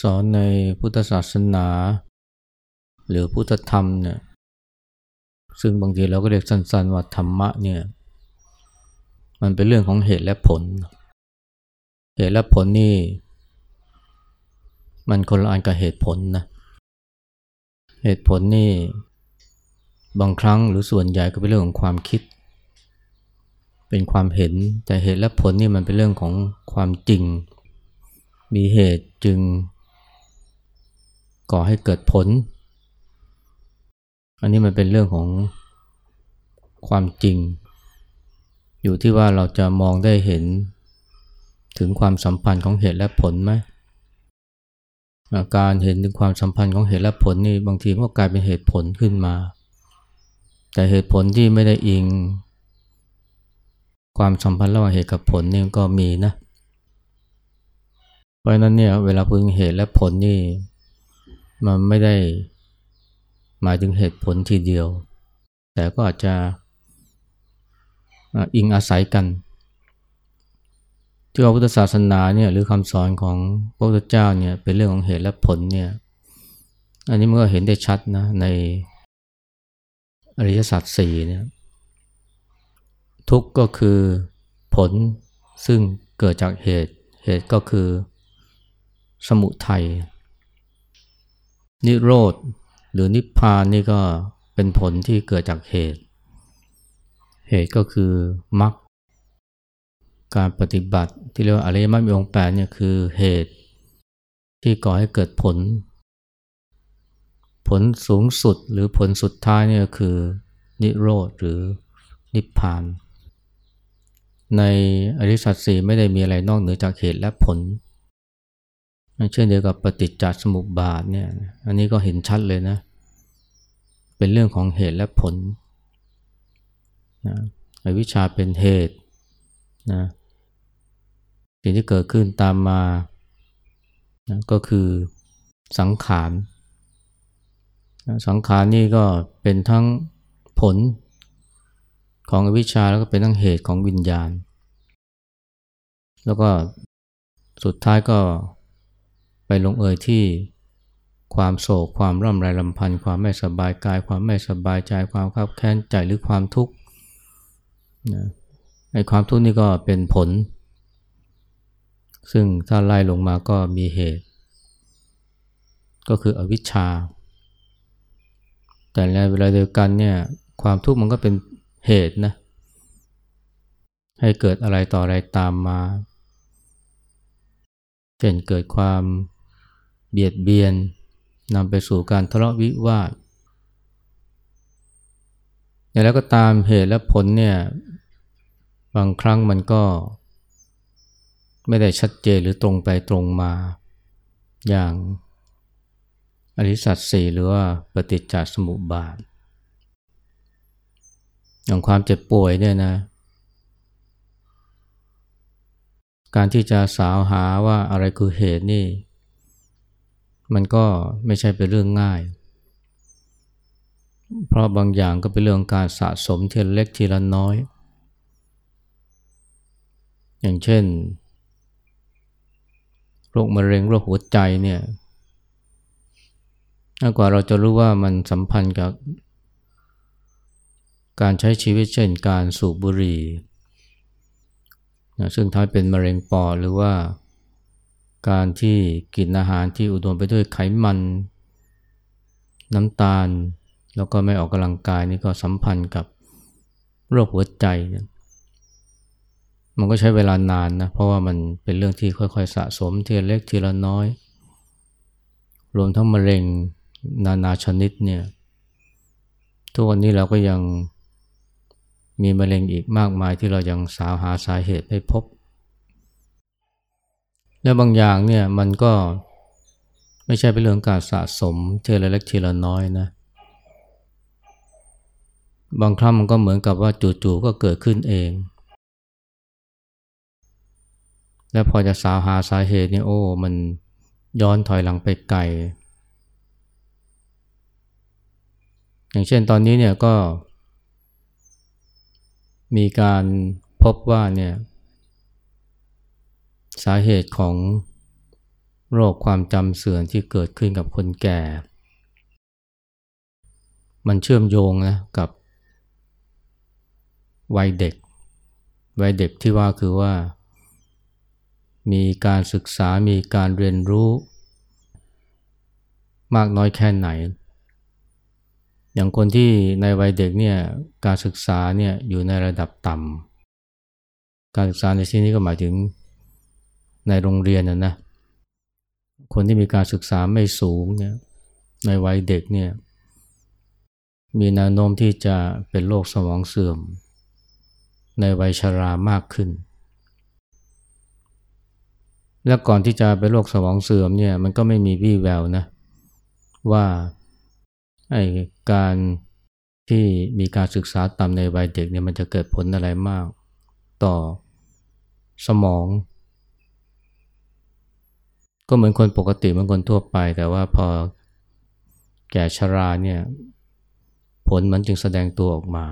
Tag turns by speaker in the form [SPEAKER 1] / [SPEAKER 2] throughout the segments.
[SPEAKER 1] สอนในพุทธศาสนา หรือพุทธธรรมเนี่ยซึ่งบางทีเราก็เรียกสั้นๆว่าธรรมะเนี่ยมันเป็นเรื่องของเหตุและผล เหตุและผลนี่ มันคนละอันกับเหตุผลนะเหตุผลนี่ บางครั้งหรือส่วนใหญ่ก็เป็นเรื่องของความคิด เป็นความเห็นแต่เหตุและผลนี่มันเป็นเรื่องของความจริง มีเหตุจึง ก่อให้เกิดผล อันนี้มันเป็นเรื่องของความจริง อยู่ที่ว่าเราจะมองได้เห็นถึงความสัมพันธ์ของเหตุและผลไหมการเห็นถึงความสัมพันธ์ของเหตุและผลนี่บางทีก็กลายเป็นเหตุผลขึ้นมา แต่เหตุผลที่ไม่ได้อิง ความสัมพันธ์ระหว่างเหตุกับผลนี่ก็มีนะ เพราะนั้นเนี่ยเวลาพูดเหตุและผลนี่ มันไม่ได้หมายถึงเหตุผลทีเดียว แต่ก็อาจจะอิงอาศัยกัน ที่ว่าพุทธศาสนาเนี่ยหรือคำสอนของพระพุทธเจ้าเนี่ยเป็นเรื่องของเหตุและผลเนี่ยอันนี้มันก็เห็นได้ชัดนะในอริยสัจสี่เนี่ยทุกก็คือผลซึ่งเกิดจากเหตุ เหตุก็คือสมุทัย นิโรธหรือนิพพานนี่ก็เป็นผลที่เกิดจากเหตุ เหตุก็คือมรรคการปฏิบัติที่เรียกว่าอริยมรรคมีองค์แปดเนี่ยคือเหตุที่ก่อให้เกิดผล ผลสูงสุดหรือผลสุดท้ายเนี่ยคือนิโรธหรือนิพพาน ในอริสัตสีไม่ได้มีอะไรนอกเหนือจากเหตุและผลเเช่นเดียวกับปฏิจจสมุปบาทเนี่ยอันนี้ก็เห็นชัดเลยนะ เป็นเรื่องของเหตุและผลนะอวิชชาเป็นเหตุนะสิ่งที่เกิดขึ้นตามมานะก็คือสังขารสังขารนี่ก็เป็นทั้งผลของอวิชชาแล้วก็เป็นทั้งเหตุของวิญญาณ แล้วก็สุดท้ายก็ ไปลงเอยที่ความโศกความร่ำไรลำพันธ์ความไม่สบายกาย ความไม่สบายใจความขับแค้นใจหรือความทุกข์นะไอ้ความทุกข์นี่ก็เป็นผล ซึ่งถ้าไล่ลงมาก็มีเหตุ ก็คืออวิชชา แต่ในเวลาเดียวกันเนี่ยความทุกข์มันก็เป็นเหตุนะให้เกิดอะไรต่ออะไรตามมาเช่นเกิดความ เบียดเบียนนำไปสู่การทะเลาะวิวาทอย่างแล้วก็ตามเหตุและผลเนี่ยบางครั้งมันก็ ไม่ได้ชัดเจนหรือตรงไปตรงมา อย่างอริสัตสีหรือว่าปฏิจจสมุปบาท อย่างความเจ็บป่วยเนี่ยนะ การที่จะสาวหาว่าอะไรคือเหตุนี่ มันก็ไม่ใช่เป็นเรื่องง่าย เพราะบางอย่างก็เป็นเรื่องการสะสมทีละเล็กทีละน้อย อย่างเช่น โรคมะเร็งโรคหัวใจเนี่ยมากกว่าเราจะรู้ว่ามันสัมพันธ์กับ การใช้ชีวิตเช่นการสูบบุหรี่นะซึ่งท้ายเป็นมะเร็งปอดหรือว่า การที่กินอาหารที่อุดมไปด้วยไขมัน น้ำตาล แล้วก็ไม่ออกกำลังกายนี่ก็สัมพันธ์กับโรคหัวใจเนี่ยมันก็ใช้เวลานานนะเพราะว่ามันเป็นเรื่องที่ค่อยๆ สะสมทีละเล็กทีละน้อย รวมทั้งมะเร็งนานาชนิดเนี่ยทุกวันนี้เราก็ยังมีมะเร็งอีกมากมายที่เรายังสาวหาสาเหตุไม่พบ และบางอย่างเนี่ยมันก็ไม่ใช่เป็นเรื่องการสะสมทีละเล็กทีละน้อยนะ บางครั้งมันก็เหมือนกับว่าจู่ๆก็เกิดขึ้นเอง แล้วพอจะสาวหาสาเหตุเนี่ยโอ้ มันย้อนถอยหลังไปไกล อย่างเช่นตอนนี้เนี่ยก็มีการพบว่าเนี่ย สาเหตุของโรคความจำเสื่อมที่เกิดขึ้นกับคนแก่ มันเชื่อมโยงนะกับวัยเด็ก วัยเด็กที่ว่าคือว่า มีการศึกษา มีการเรียนรู้ มากน้อยแค่ไหน อย่างคนที่ในวัยเด็กเนี่ย การศึกษาเนี่ยอยู่ในระดับต่ำ การศึกษาในที่นี้ก็หมายถึง ในโรงเรียนนะนะคนที่มีการศึกษาไม่สูงเนี่ยในวัยเด็กเนี่ยมีแนวโน้มที่จะเป็นโรคสมองเสื่อม ในวัยชรามากขึ้น และก่อนที่จะเป็นโรคสมองเสื่อมเนี่ยมันก็ไม่มีวี่แววนะว่าไอ้การที่มีการศึกษาต่ำในวัยเด็กเนี่ยมันจะเกิดผลอะไรมาก ต่อสมอง ก็เหมือนคนปกติเหมือนคนทั่วไป แต่ว่าพอแก่ชราเนี่ยผลมันจึงแสดงตัวออกมา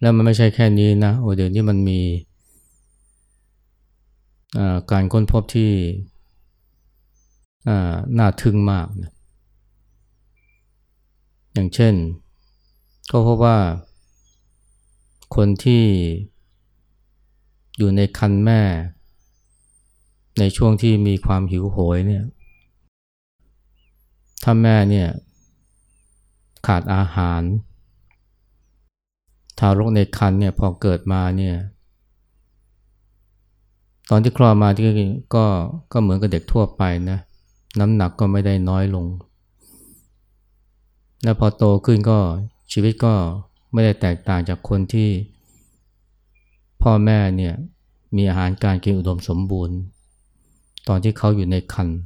[SPEAKER 1] แล้วมันไม่ใช่แค่นี้นะโอ้เดี๋ยวนี้มันมีการค้นพบที่น่าทึ่งมากนะอย่างเช่น ก็พบว่า คนที่อยู่ในคันแม่ ในช่วงที่มีความหิวโหยเนี่ยถ้าแม่เนี่ยขาดอาหาร ทารกในครรภ์เนี่ยพอเกิดมาเนี่ยตอนที่คลอดมาที่ก็ก็เหมือนกับเด็กทั่วไปนะน้ำหนักก็ไม่ได้น้อยลง และพอโตขึ้นก็ชีวิตก็ไม่ได้แตกต่างจากคนที่ พ่อแม่เนี่ยมีอาหารการกินอุดมสมบูรณ์ ตอนที่เขาอยู่ในครรภ์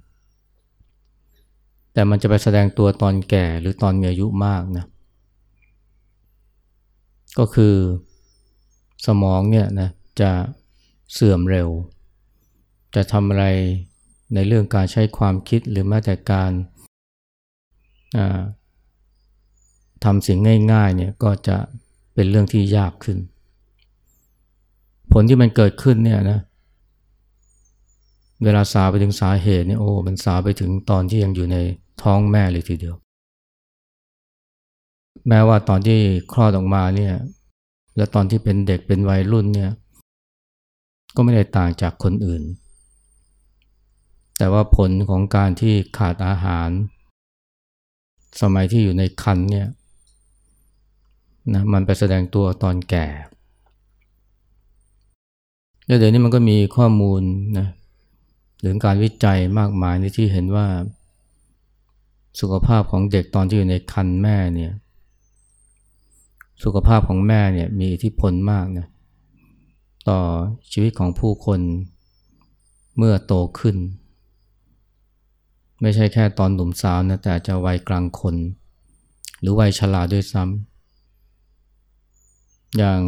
[SPEAKER 1] แต่มันจะไปแสดงตัวตอนแก่หรือตอนมีอายุมากนะก็คือสมองเนี่ยนะจะเสื่อมเร็ว จะทำอะไรในเรื่องการใช้ความคิดหรือแม้แต่การทำสิ่งง่ายๆเนี่ยก็จะเป็นเรื่องที่ยากขึ้น ผลที่มันเกิดขึ้นเนี่ยนะ เวลาสาไปถึงสาเหตุเนี่ยโอ้มันสาไปถึงตอนที่ยังอยู่ในท้องแม่เลยทีเดียว แม้ว่าตอนที่คลอดออกมาเนี่ย และตอนที่เป็นเด็กเป็นวัยรุ่นเนี่ย ก็ไม่ได้ต่างจากคนอื่น แต่ว่าผลของการที่ขาดอาหาร สมัยที่อยู่ในคันเนี่ยนะมันไปแสดงตัวตอนแก่แล้วเดี๋ยวนี้มันก็มีข้อมูลนะ หรือการวิจัยมากมายในที่เห็นว่า สุขภาพของเด็กตอนที่อยู่ในคันแม่เนี่ยสุขภาพของแม่เนี่ยมีอิทธิพลมากนะต่อชีวิตของผู้คนเมื่อโตขึ้น ไม่ใช่แค่ตอนหนุ่มสาวนะแต่จะวัยกลางคน หรือวัยชราด้วยซ้ำอย่าง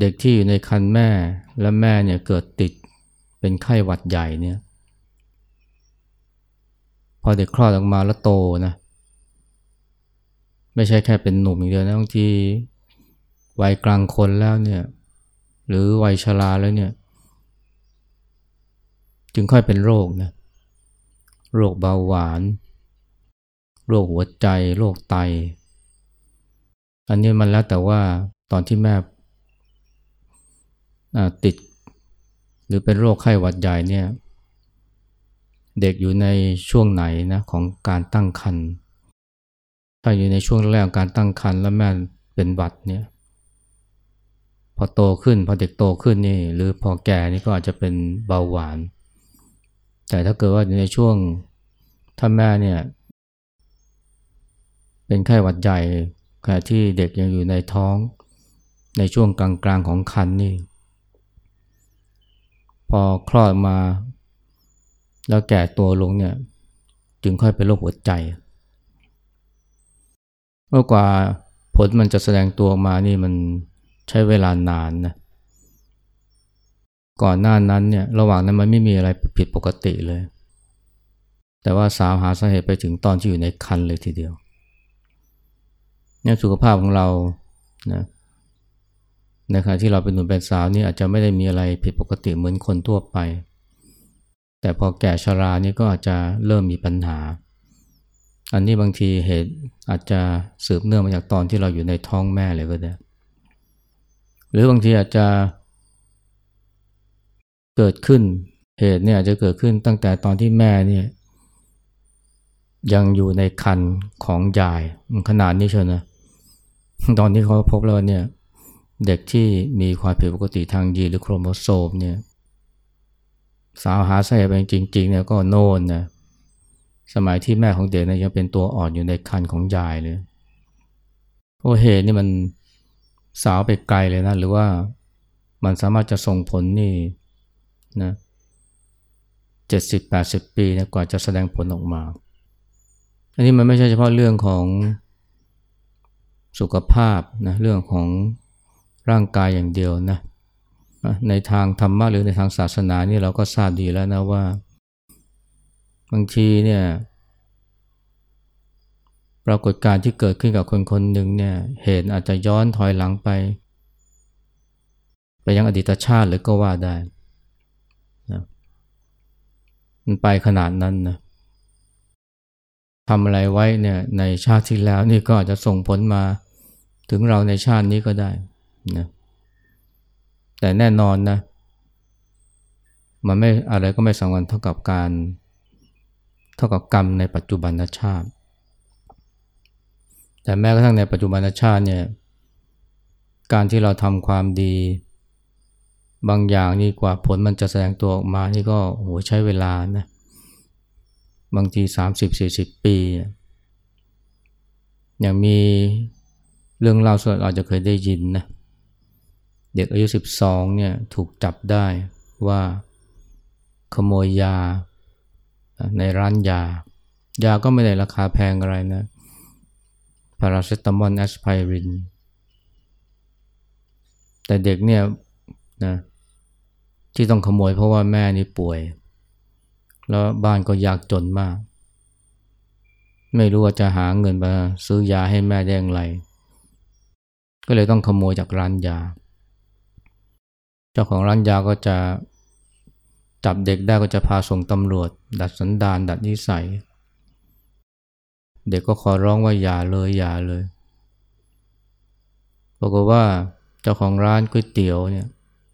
[SPEAKER 1] เด็กที่อยู่ในคันแม่และแม่เนี่ยเกิดติด เป็นไข้หวัดใหญ่เนี่ย พอเด็กคลอดออกมาแล้วโตนะ ไม่ใช่แค่เป็นหนุ่มอย่างเดียวนะบางทีวัยกลางคนแล้วเนี่ย หรือวัยชราแล้วเนี่ย จึงค่อยเป็นโรคนะโรคเบาหวาน โรคหัวใจ โรคไต อันนี้มันแล้วแต่ว่าตอนที่แม่ติด หรือเป็นโรคไข้หวัดใหญ่เนี่ยเด็กอยู่ในช่วงไหนนะของการตั้งครรภ์ถ้าอยู่ในช่วงแรกการตั้งครรภ์แล้วแม่เป็นหวัดเนี่ยพอโตขึ้นพอเด็กโตขึ้นนี่ หรือพอแก่นี่ก็อาจจะเป็นเบาหวาน แต่ถ้าเกิดว่าอยู่ในช่วงถ้าแม่เนี่ยเป็นไข้หวัดใหญ่ขณะที่เด็กยังอยู่ในท้อง ในช่วงกลางๆของคันนี่ พอคลอดมา แล้วแก่ตัวลงเนี่ย จึงค่อยเป็นโรคหัวใจเมื่อกว่าผลมันจะแสดงตัวมานี่มันใช้เวลานานนะก่อนหน้านั้นเนี่ยระหว่างนั้นมันไม่มีอะไรผิดปกติเลย แต่ว่าสาวหาสาเหตุไปถึงตอนที่อยู่ในคันเลยทีเดียวเนี่ยสุขภาพของเรานะ ในขณะที่เราเป็นหนุ่มเป็นสาวนี่อาจจะไม่ได้มีอะไรผิดปกติเหมือนคนทั่วไป แต่พอแก่ชรานี่ก็อาจจะเริ่มมีปัญหา อันนี้บางทีเหตุอาจจะสืบเนื่องมาจากตอนที่เราอยู่ในท้องแม่เลยก็ได้ หรือบางทีอาจจะเกิดขึ้นเหตุเนี่ยอาจจะเกิดขึ้นตั้งแต่ตอนที่แม่เนี่ยยังอยู่ในคันของยายขนาดนี้เชียวนะตอนนี้เขาพบแล้วเนี่ย เด็กที่มีความผิดปกติทางยีนหรือโครโมโซมเนี่ยสาวหาสาเหตุจริงๆเนี่ยก็โน่นนะสมัยที่แม่ของเด็กเนี่ยยังเป็นตัวอ่อนอยู่ในคันของยายเลยโอ้เหตุนี่มันสาวไปไกลเลยนะหรือว่ามันสามารถจะส่งผลนี่นะเจ็ดสิบแปดสิบปีนะกว่าจะแสดงผลออกมา อันนี้มันไม่ใช่เฉพาะเรื่องของสุขภาพนะเรื่องของ ร่างกายอย่างเดียวนะในทางธรรมะหรือในทางศาสนานี่เราก็ทราบดีแล้วนะว่า บางทีเนี่ยปรากฏการณ์ที่เกิดขึ้นกับคนคนหนึ่งเนี่ยเหตุอาจจะย้อนถอยหลังไป ไปยังอดีตชาติหรือก็ว่าได้นะมันไปขนาดนั้นนะทำอะไรไว้เนี่ยในชาติที่แล้วนี่ก็อาจจะส่งผลมาถึงเราในชาตินี้ก็ได้ นะแต่แน่นอนนะมันไม่อะไรก็ไม่สำคัญเท่ากับการเท่ากับกรรมในปัจจุบันชาติ แต่แม้กระทั่งในปัจจุบันชาติเนี่ยการที่เราทำความดี บางอย่างนี่กว่าผลมันจะแสดงตัวออกมานี่ก็โหใช้เวลานะบางที 30-40 ปี อย่างมีเรื่องเล่าส่วนอาจจะเคยได้ยินนะเเด็กอายุ 12เนี่ยถูกจับได้ว่าขโมยยาในร้านยา ยาก็ไม่ได้ราคาแพงอะไรนะพาราเซตามอลแอสไพริน แต่เด็กเนี่ยนะที่ต้องขโมยเพราะว่าแม่นี่ป่วย แล้วบ้านก็ยากจนมาก ไม่รู้ว่าจะหาเงินมาซื้อยาให้แม่ได้อย่างไร ก็เลยต้องขโมยจากร้านยา เจ้าของร้านยาก็จะจับเด็กได้ก็จะพาส่งตำรวจ ดัดสันดานดัดนิสัย เด็กก็ขอร้องว่าอย่าเลยอย่าเลยบอกว่าเจ้าของร้านก๋วยเตี๋ยวเนี่ย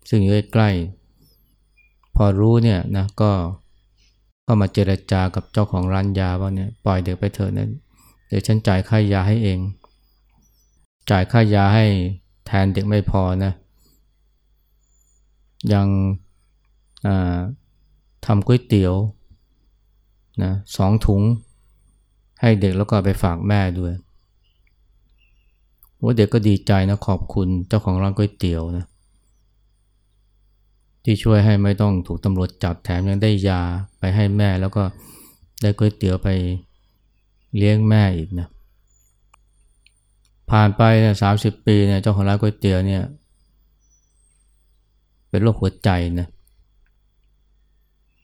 [SPEAKER 1] ซึ่งอยู่ใกล้พอรู้เนี่ยนะก็เข้ามาเจรจากับเจ้าของร้านยาว่าเนี่ยปล่อยเด็กไปเถอะนะเดี๋ยวฉันจ่ายค่ายาให้เอง จ่ายค่ายาให้แทนเด็กไม่พอนะ ยังทำก๋วยเตี๋ยวนะสองถุงให้เด็กแล้วก็ไปฝากแม่ด้วยว่าเด็กก็ดีใจนะขอบคุณเจ้าของร้านก๋วยเตี๋ยวนะที่ช่วยให้ไม่ต้องถูกตำรวจจับแถมยังได้ยาไปให้แม่แล้วก็ได้ก๋วยเตี๋ยวไปเลี้ยงแม่อีกนะผ่านไปสามสิบปีเนี่ยเจ้าของร้านก๋วยเตี๋ยวเนี่ย เป็นโรคหัวใจนะ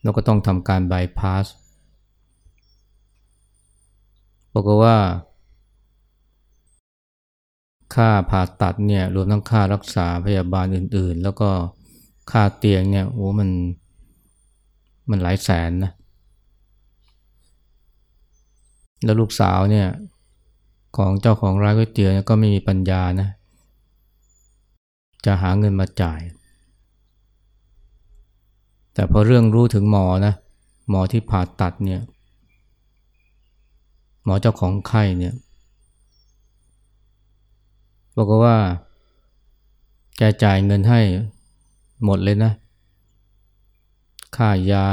[SPEAKER 1] เราก็ต้องทำการบายพาสบอกว่า ค่าผ่าตัดเนี่ยรวมทั้งค่ารักษาพยาบาลอื่นๆ แล้วก็ค่าเตียงเนี่ยโอ้มันมันหลายแสนนะ แล้วลูกสาวเนี่ยของเจ้าของร้านก๋วยเตี๋ยวก็ไม่มีปัญญานะ จะหาเงินมาจ่าย แต่พอเรื่องรู้ถึงหมอนะหมอที่ผ่าตัดเนี่ย หมอเจ้าของไข้เนี่ยบอกว่า แกจ่ายเงินให้หมดเลยนะ ค่ายา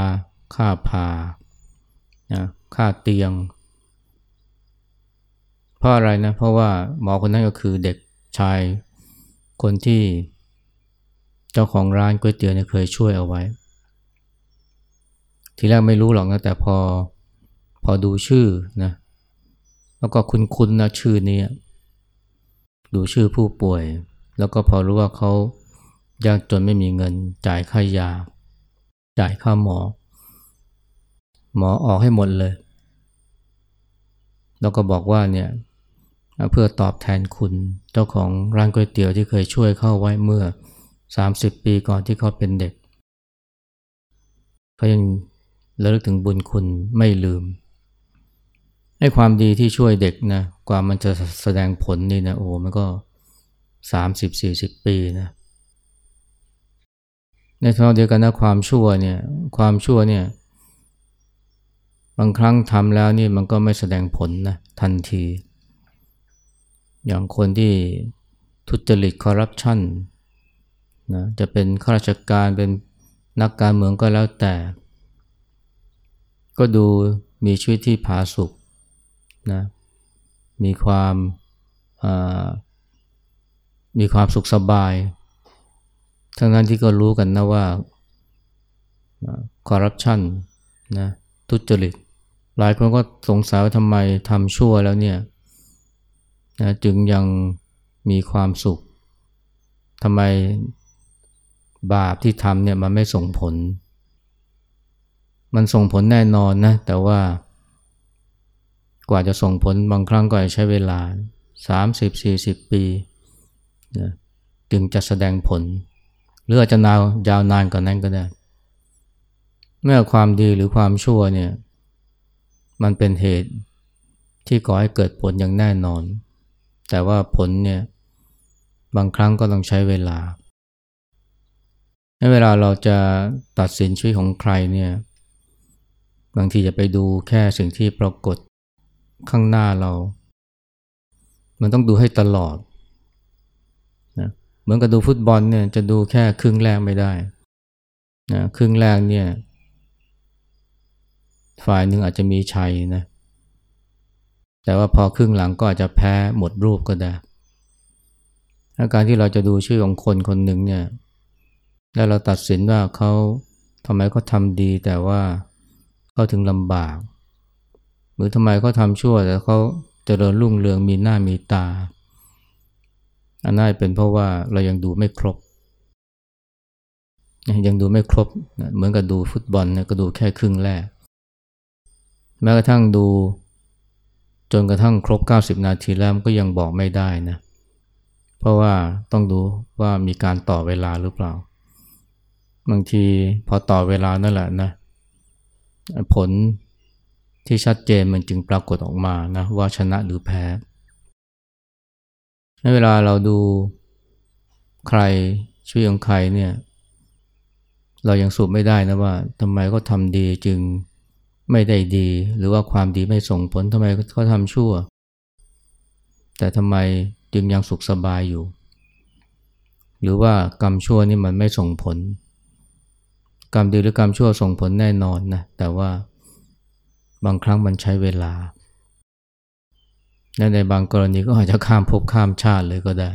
[SPEAKER 1] ค่าผ่านะค่าเตียง เพราะอะไรนะ เพราะว่าหมอคนนั้นก็คือเด็กชายคนที่เจ้าของร้านก๋วยเตี๋ยวเนี่ยเคยช่วยเอาไว้ ทีแรกไม่รู้หรอกนะแต่พอพอดูชื่อนะแล้วก็คุ้นๆนะชื่อนี้ดูชื่อผู้ป่วย แล้วก็พอรู้ว่าเขายากจนไม่มีเงินจ่ายค่ายา จ่ายค่าหมอ หมอออกให้หมดเลย แล้วก็บอกว่าเนี่ยเพื่อตอบแทนคุณเจ้าของร้านก๋วยเตี๋ยวที่เคยช่วยเข้าไว้เมื่อ 30 ปีก่อนที่เขาเป็นเด็ก เขายัง ระลึกถึงบุญคุณไม่ลืมให้ความดีที่ช่วยเด็กนะกว่ามันจะแสดงผลนี่นะโอ้มันก็สามสิบสี่สิบปีนะในทางเดียวกันนะความชั่วเนี่ยความชั่วเนี่ยบางครั้งทำแล้วนี่มันก็ไม่แสดงผลนะทันที อย่างคนที่ทุจริตคอร์รัปชันนะจะเป็นข้าราชการเป็นนักการเมืองก็แล้วแต่ ก็ดูมีชีวิตที่ผาสุกนะมีความมีความสุขสบาย ทั้งนั้นที่ก็รู้กันนะว่าคอร์รัปชันนะทุจริต หลายคนก็สงสัยว่าทำไมทำชั่วแล้วเนี่ยนะจึงยังมีความสุขทำไมบาปที่ทำเนี่ยมันไม่ส่งผล มันส่งผลแน่นอนนะ แต่ว่ากว่าจะส่งผลบางครั้งก็ใช้เวลา 30-40 ปีนะจึงจะแสดงผล หรืออาจจะนาวยาวนานกว่านนั้นก็ได้เมื่อความดีหรือความชั่วเนี่ยมันเป็นเหตุที่ก่อให้เกิดผลอย่างแน่นอน แต่ว่าผลเนี่ยบางครั้งก็ต้องใช้เวลาในเวลาเราจะตัดสินชีวิตของใครเนี่ย บางทีจะไปดูแค่สิ่งที่ปรากฏข้างหน้าเรา มันต้องดูให้ตลอดนะเหมือนกับดูฟุตบอลเนี่ยจะดูแค่ครึ่งแรกไม่ได้นะครึ่งแรกเนี่ย ฝ่ายหนึ่งอาจจะมีชัยนะ แต่ว่าพอครึ่งหลังก็อาจจะแพ้หมดรูปก็ได้าการที่เราจะดูชื่อของคนคนหนึ่งเนี่ย แล้วเราตัดสินว่าเขาทำไมเขาทำดีแต่ว่า เขาถึงลำบาก หรือทำไมเขาทำชั่วแต่เขาเจริญรุ่งเรืองมีหน้ามีตา อันนั้นเป็นเพราะว่าเรายังดูไม่ครบ ยังดูไม่ครบ เหมือนกับดูฟุตบอลเนี่ยก็ดูแค่ครึ่งแรก แม้กระทั่งดูจนกระทั่งครบ 90 นาทีแล้วก็ยังบอกไม่ได้นะ เพราะว่าต้องดูว่ามีการต่อเวลาหรือเปล่า บางทีพอต่อเวลานั่นแหละนะ ผลที่ชัดเจนมันจึงปรากฏออกมานะว่าชนะหรือแพ้ในเวลาเราดูใครช่วยของใครเนี่ยเรายังสูบไม่ได้นะว่าทำไมเขาทำดีจึงไม่ได้ดี หรือว่าความดีไม่ส่งผลทำไมเขาทำชั่ว แต่ทำไมจึงยังสุขสบายอยู่ หรือว่ากรรมชั่วนี่มันไม่ส่งผล กรรมดีหรือกรรมชั่วส่งผลแน่นอนนะแต่ว่าบางครั้งมันใช้เวลาและในบางกรณีก็อาจจะข้ามภพข้ามชาติเลยก็ได้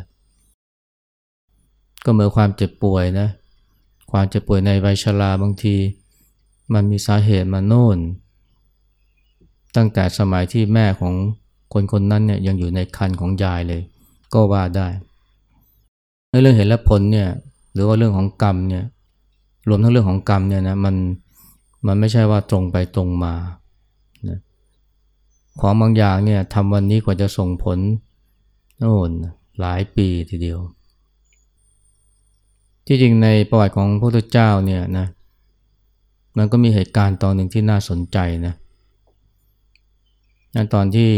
[SPEAKER 1] ก็เหมือนความเจ็บป่วยนะ ความเจ็บป่วยในวัยชราบางที มันมีสาเหตุมาโน่น ตั้งแต่สมัยที่แม่ของคนคนนั้นเนี่ยยังอยู่ในคันของยายเลย ก็ว่าได้ในเรื่องเหตุและผลเนี่ยหรือว่าเรื่องของกรรมเนี่ย รวมทั้งเรื่องของกรรมเนี่ยนะมันมันไม่ใช่ว่าตรงไปตรงมานะของบางอย่างเนี่ยทำวันนี้กว่าจะส่งผลโน่นหลายปีทีเดียว ที่จริงในประวัติของพระพุทธเจ้าเนี่ยนะมันก็มีเหตุการณ์ตอนหนึ่งที่น่าสนใจนะนตอนที่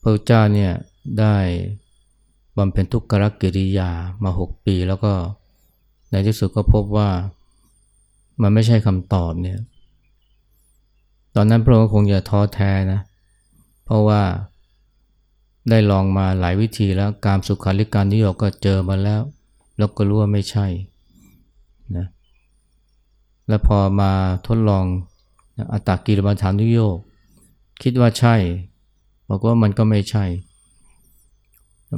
[SPEAKER 1] พระพุทธเจ้าเนี่ยได้บำเพ็ญทุกขกิริยามาหกปีแล้วก็ ในที่สุดก็พบว่ามันไม่ใช่คำตอบเนี่ย ตอนนั้นพระองค์คงจะท้อแท้นะ เพราะว่าได้ลองมาหลายวิธีแล้วการสุขาริการนิยมก็เจอมาแล้ว แล้วก็รู้ว่าไม่ใช่นะแล้วพอมาทดลองอัตตกิรมาฐานุโยกคิดว่าใช่ บอกว่ามันก็ไม่ใช่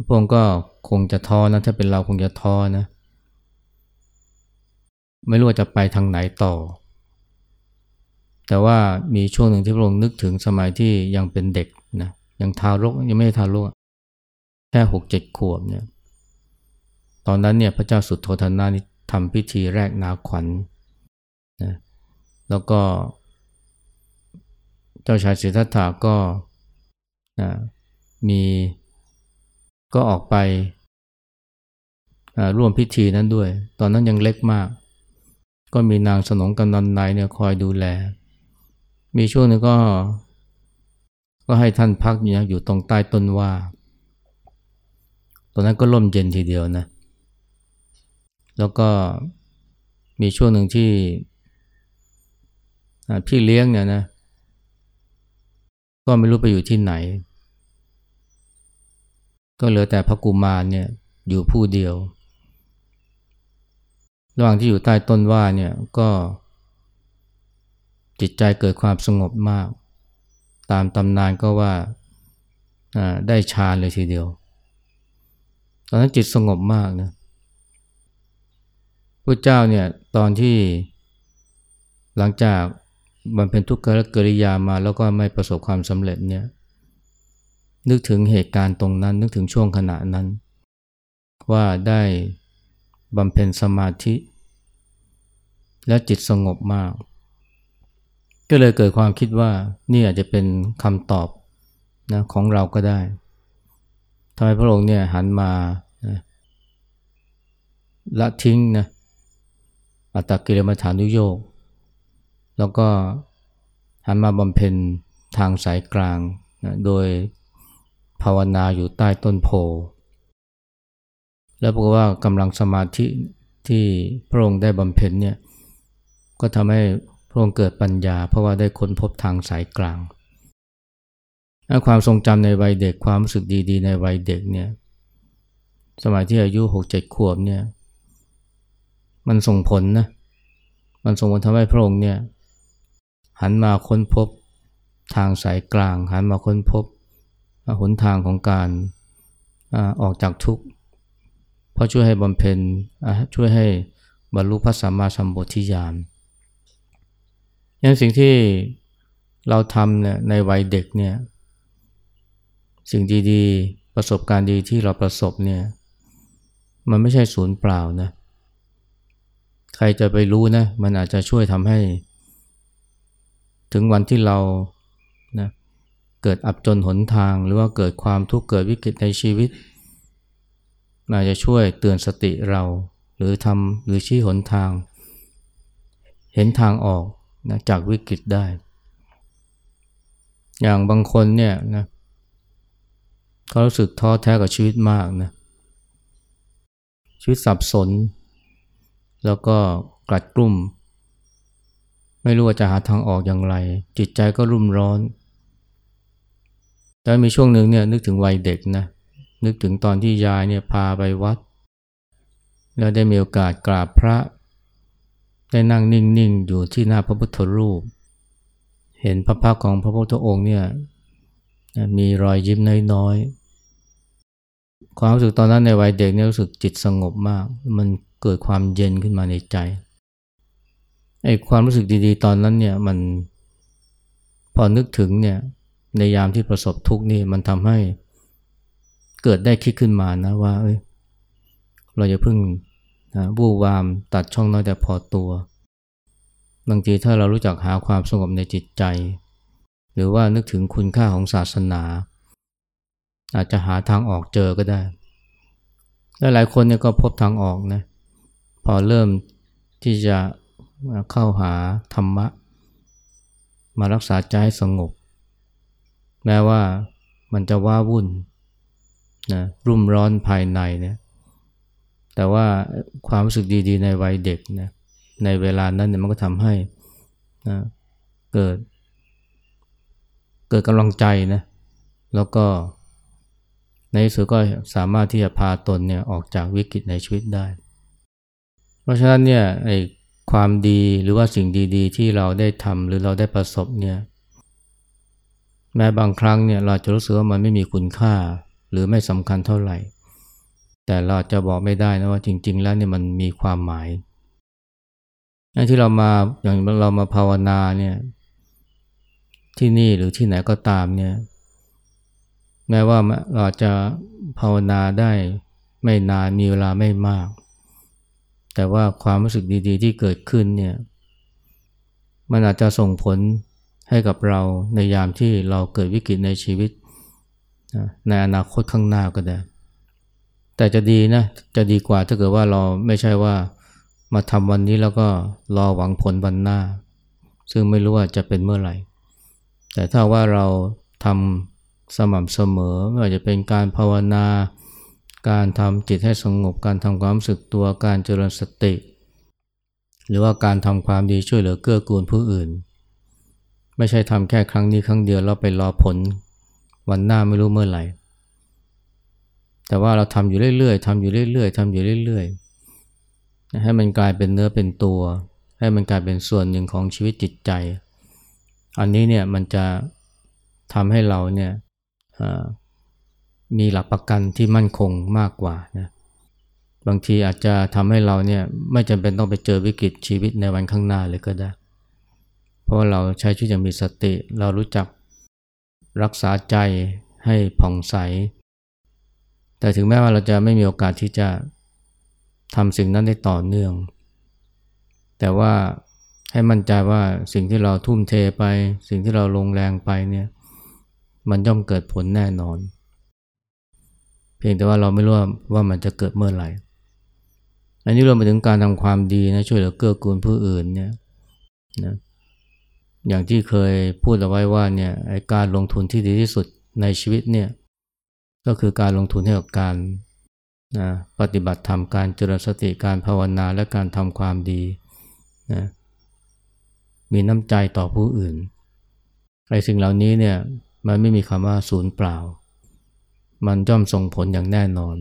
[SPEAKER 1] พระองค์ก็คงจะท้อนะถ้าเป็นเราคงจะท้อนะ ไม่รู้ว่าจะไปทางไหนต่อ แต่ว่ามีช่วงหนึ่งที่พระองค์นึกถึงสมัยที่ยังเป็นเด็กนะยังทารกยังไม่ทารกแค่หกเจ็ดขวบเนี่ยตอนนั้นเนี่ยพระเจ้าสุดโทธนานี่ทำพิธีแรกนาขวัญนะแล้วก็ เจ้าชายสิทธัตถะก็นะมีก็ออกไปร่วมพิธีนั้นด้วย ตอนนั้นยังเล็กมาก ก็มีนางสนองกำนันนายเนี่ยคอยดูแล มีช่วงนึงก็ ก็ให้ท่านพักเนี่ยอยู่ตรงใต้ต้นว่าตอนนั้นก็ร่มเย็นทีเดียวนะ แล้วก็มีช่วงหนึ่งที่พี่เลี้ยงเนี่ยนะ ก็ไม่รู้ไปอยู่ที่ไหน ก็เหลือแต่พระกุมารเนี่ยอยู่ผู้เดียว ระหว่างที่อยู่ใต้ต้นว่าเนี่ยก็ จิตใจเกิดความสงบมาก ตามตำนานก็ว่าได้ฌานเลยทีเดียว ตอนนั้นจิตสงบมากนะพระเจ้าเนี่ยตอนที่หลังจากบำเพ็ญทุกขกริยามาแล้วก็ไม่ประสบความสำเร็จเนี่ยนึกถึงเหตุการณ์ตรงนั้น นึกถึงช่วงขณะนั้น ว่าได้บำเพ็ญสมาธิ และจิตสงบมาก ก็เลยเกิดความคิดว่านี่อาจจะเป็นคำตอบนะของเราก็ได้ทำไมพระองค์เนี่ยหันมานะละทิ้งนะอัตตกิลมัฐานุโยกแล้วก็หันมาบำเพ็ญทางสายกลางนะโดยภาวนาอยู่ใต้ต้นโพ แล้วบอกว่ากำลังสมาธิที่พระองค์ได้บำเพ็ญเนี่ย ก็ทำให้พระองค์เกิดปัญญา เพราะว่าได้ค้นพบทางสายกลาง ความทรงจำในวัยเด็กความรู้สึกดีๆ ในวัยเด็กเนี่ยสมัยที่อายุหกเจ็ดขวบเนี่ยมันส่งผลนะมันส่งผลทำให้พระองค์เนี่ยหันมาค้นพบทางสายกลาง หันมาค้นพบหนทางของการออกจากทุกข์เพราะช่วยให้บำเพ็ญช่วยให้บรรลุพระสัมมาสัมปวิญาณ ย่างสิ่งที่เราทำเนี่ยในวัยเด็กเนี่ย สิ่งดีๆ ประสบการณ์ดีที่เราประสบเนี่ย มันไม่ใช่ศูนย์เปล่านะ ใครจะไปรู้นะ มันอาจจะช่วยทำให้ ถึงวันที่เรานะเกิดอับจนหนทาง หรือว่าเกิดความทุกข์เกิดวิกฤตในชีวิตมาจจะช่วยเตือนสติเรา หรือทำหรือชี้หนทาง เห็นทางออก นะจากวิกฤตได้ อย่างบางคนเนี่ยนะเขารู้สึกท้อแท้กับชีวิตมากนะชีวิตสับสน แล้วก็กลัดกลุ่ม ไม่รู้ว่าจะหาทางออกอย่างไร จิตใจก็รุ่มร้อน แต่มีช่วงหนึ่งเนี่ยนึกถึงวัยเด็กนะนึกถึงตอนที่ยายเนี่ยพาไปวัด แล้วได้มีโอกาสกราบพระ ได้นั่งนิ่งๆ อยู่ที่หน้าพระพุทธรูป เห็นพระพักของพระพุทธองค์เนี่ยมีรอยยิ้มน้อยๆ ความรู้สึกตอนนั้นในวัยเด็กเนี่ยรู้สึกจิตสงบมาก มันเกิดความเย็นขึ้นมาในใจไอ้ความรู้สึกดีๆ ตอนนั้นเนี่ยมันพอนึกถึงเนี่ยในยามที่ประสบทุกข์นี่มันทำให้เกิดได้คิดขึ้นมานะว่าเอ้ยเราจะพึ่ง นะบูวามตัดช่องน้อยแต่พอตัว บางทีถ้าเรารู้จักหาความสงบในจิตใจ หรือว่านึกถึงคุณค่าของศาสนา อาจจะหาทางออกเจอก็ได้ และหลายคนเนี่ยก็พบทางออกนะพอเริ่มที่จะเข้าหาธรรมะ มารักษาใจให้สงบ แม้ว่ามันจะว้าวุ่นนะรุ่มร้อนภายในเนี่ย แต่ว่าความรู้สึกดีๆ ในวัยเด็กนะในเวลานั้นเนี่ยมันก็ทำให้นะเกิด เกิดกำลังใจนะแล้วก็ในที่สุดก็สามารถที่จะพาตนเนี่ยออกจากวิกฤตในชีวิตได้ เพราะฉะนั้นเนี่ยไอความดีหรือว่าสิ่งดีๆ ที่เราได้ทำหรือเราได้ประสบเนี่ยแม้บางครั้งเนี่ยเราจะรู้สึกว่ามันไม่มีคุณค่าหรือไม่สำคัญเท่าไหร่ แต่เราจะบอกไม่ได้นะว่าจริง ๆ แล้วเนี่ยมันมีความหมายอย่างที่เรามาอย่างเรามาภาวนาเนี่ยที่นี่หรือที่ไหนก็ตามเนี่ยแม้ว่าเราจะภาวนาได้ไม่นานมีเวลาไม่มาก แต่ว่าความรู้สึกดีๆ ที่เกิดขึ้นเนี่ยมันอาจจะส่งผลให้กับเราในยามที่เราเกิดวิกฤตในชีวิต ในอนาคตข้างหน้าก็ได้ แต่จะดีนะ จะดีกว่าถ้าเกิดว่าเราไม่ใช่ว่ามาทำวันนี้แล้วก็รอหวังผลวันหน้า ซึ่งไม่รู้ว่าจะเป็นเมื่อไหร่ แต่ถ้าว่าเราทำสม่ำเสมอไม่ว่าจะเป็นการภาวนา การทำจิตให้สงบ การทำความรู้สึกตัว การเจริญสติ หรือว่าการทำความดีช่วยเหลือเกื้อกูลผู้อื่น ไม่ใช่ทำแค่ครั้งนี้ครั้งเดียวเราไปรอผลวันหน้าไม่รู้เมื่อไหร่ แต่ว่าเราทำอยู่เรื่อยๆทำอยู่เรื่อยๆทำอยู่เรื่อยๆให้มันกลายเป็นเนื้อเป็นตัว ให้มันกลายเป็นส่วนหนึ่งของชีวิตจิตใจ อันนี้เนี่ยมันจะทำให้เราเนี่ยมีหลักประกันที่มั่นคงมากกว่านะบางทีอาจจะทำให้เราเนี่ยไม่จำเป็นต้องไปเจอวิกฤตชีวิตในวันข้างหน้าเลยก็ได้ เพราะเราใช้ชีวิตอย่างมีสติ เรารู้จักรักษาใจให้ผ่องใส แต่ถึงแม้ว่าเราจะไม่มีโอกาสที่จะทำสิ่งนั้นได้ต่อเนื่อง แต่ว่าให้มั่นใจว่าสิ่งที่เราทุ่มเทไป สิ่งที่เราลงแรงไปเนี่ย มันย่อมเกิดผลแน่นอน เพียงแต่ว่าเราไม่รู้ว่ามันจะเกิดเมื่อไหร่ อันนี้รวมไปถึงการทำความดีนะช่วยเหลือเกื้อกูลผู้อื่นเนี่ยนะอย่างที่เคยพูดเอาไว้ว่าเนี่ยการลงทุนที่ดีที่สุดในชีวิตเนี่ย ก็คือการลงทุนให้กับการนะปฏิบัติธรรมการเจริญสติการภาวนาและการทำความดีนะมีน้ำใจต่อผู้อื่นไอ้สิ่งเหล่านี้เนี่ยมันไม่มีคำว่าศูนย์เปล่า มันย่อมส่งผลอย่างแน่นอน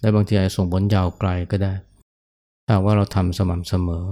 [SPEAKER 1] และบางทีอาจส่งผลยาวไกลก็ได้ถ้าว่าเราทำสม่ำเสมอ